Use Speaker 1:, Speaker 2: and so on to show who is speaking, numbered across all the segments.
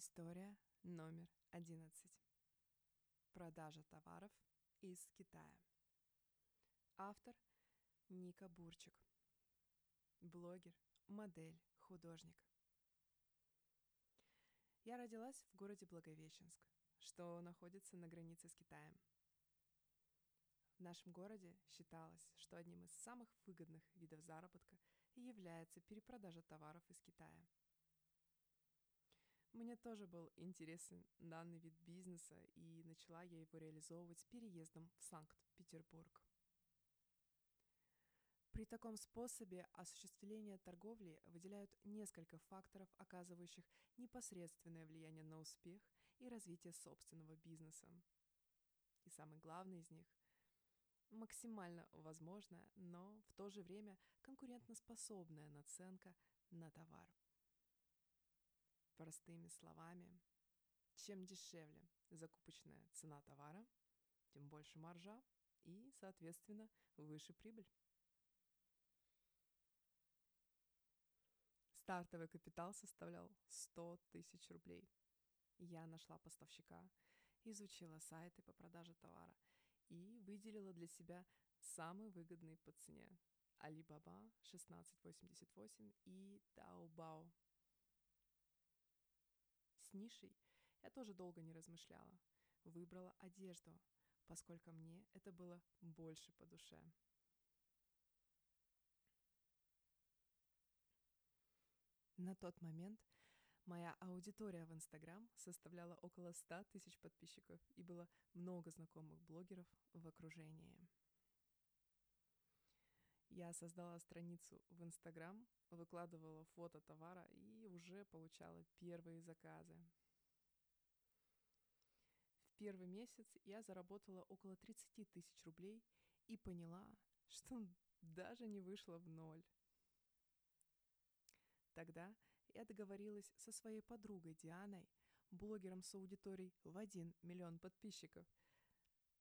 Speaker 1: История номер 11. Продажа товаров из Китая. Автор Ника Бурчик. Блогер, модель, художник. Я родилась в городе Благовещенск, что находится на границе с Китаем. В нашем городе считалось, что одним из самых выгодных видов заработка является перепродажа товаров из Китая – мне тоже был интересен данный вид бизнеса, и начала я его реализовывать переездом в Санкт-Петербург. При таком способе осуществления торговли выделяют несколько факторов, оказывающих непосредственное влияние на успех и развитие собственного бизнеса. И самый главный из них – максимально возможная, но в то же время конкурентоспособная наценка на товар. Простыми словами, чем дешевле закупочная цена товара, тем больше маржа и, соответственно, выше прибыль. Стартовый капитал составлял 100 тысяч рублей. Я нашла поставщика, изучила сайты по продаже товара и выделила для себя самый выгодный по цене Alibaba 1688 и Taobao нишей я тоже долго не размышляла. Выбрала одежду, поскольку мне это было больше по душе. На тот момент моя аудитория в Инстаграм составляла около 100 тысяч подписчиков и было много знакомых блогеров в окружении. Я создала страницу в Инстаграм, выкладывала фото товара и уже получала первые заказы. В первый месяц я заработала около 30 тысяч рублей и поняла, что даже не вышла в ноль. Тогда я договорилась со своей подругой Дианой, блогером с аудиторией в 1 миллион подписчиков,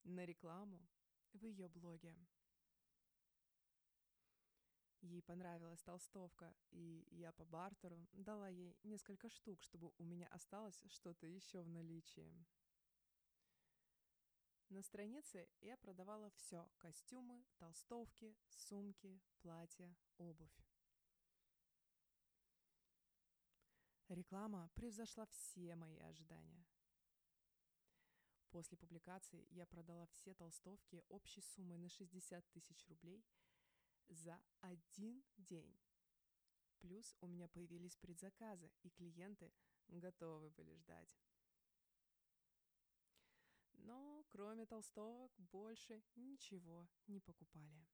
Speaker 1: на рекламу в ее блоге. Ей понравилась толстовка, и я по бартеру дала ей несколько штук, чтобы у меня осталось что-то еще в наличии. На странице я продавала все – костюмы, толстовки, сумки, платья, обувь. Реклама превзошла все мои ожидания. После публикации я продала все толстовки общей суммой на 60 тысяч рублей – за один день. Плюс у меня появились предзаказы, и клиенты готовы были ждать. Но кроме толстовок больше ничего не покупали.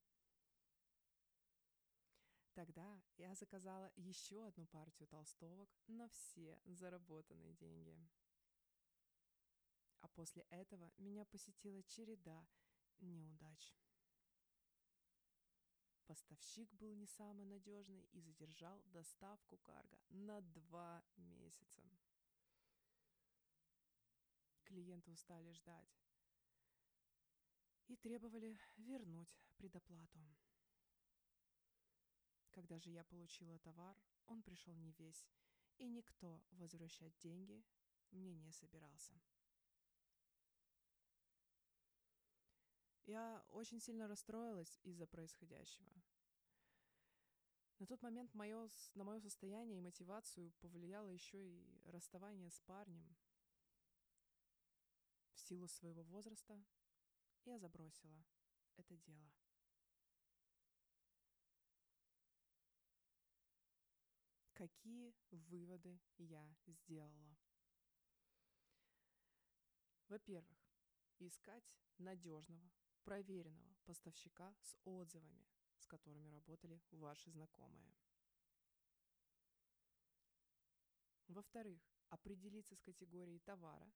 Speaker 1: Тогда я заказала еще одну партию толстовок на все заработанные деньги. А после этого меня посетила череда неудач. Поставщик был не самый надежный и задержал доставку карго на два месяца. Клиенты устали ждать и требовали вернуть предоплату. Когда же я получила товар, он пришел не весь, и никто возвращать деньги мне не собирался. Я очень сильно расстроилась из-за происходящего. На тот момент мое, на мое состояние и мотивацию повлияло еще и расставание с парнем. В силу своего возраста я забросила это дело. Какие выводы я сделала? Во-первых, искать надежного, проверенного поставщика с отзывами, с которыми работали ваши знакомые. Во-вторых, определиться с категорией товара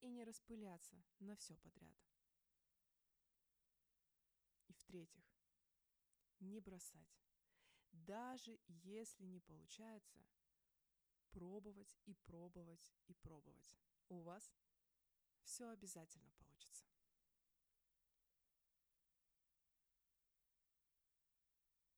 Speaker 1: и не распыляться на все подряд. И в-третьих, не бросать. Даже если не получается, пробовать и пробовать и пробовать. У вас все обязательно получится.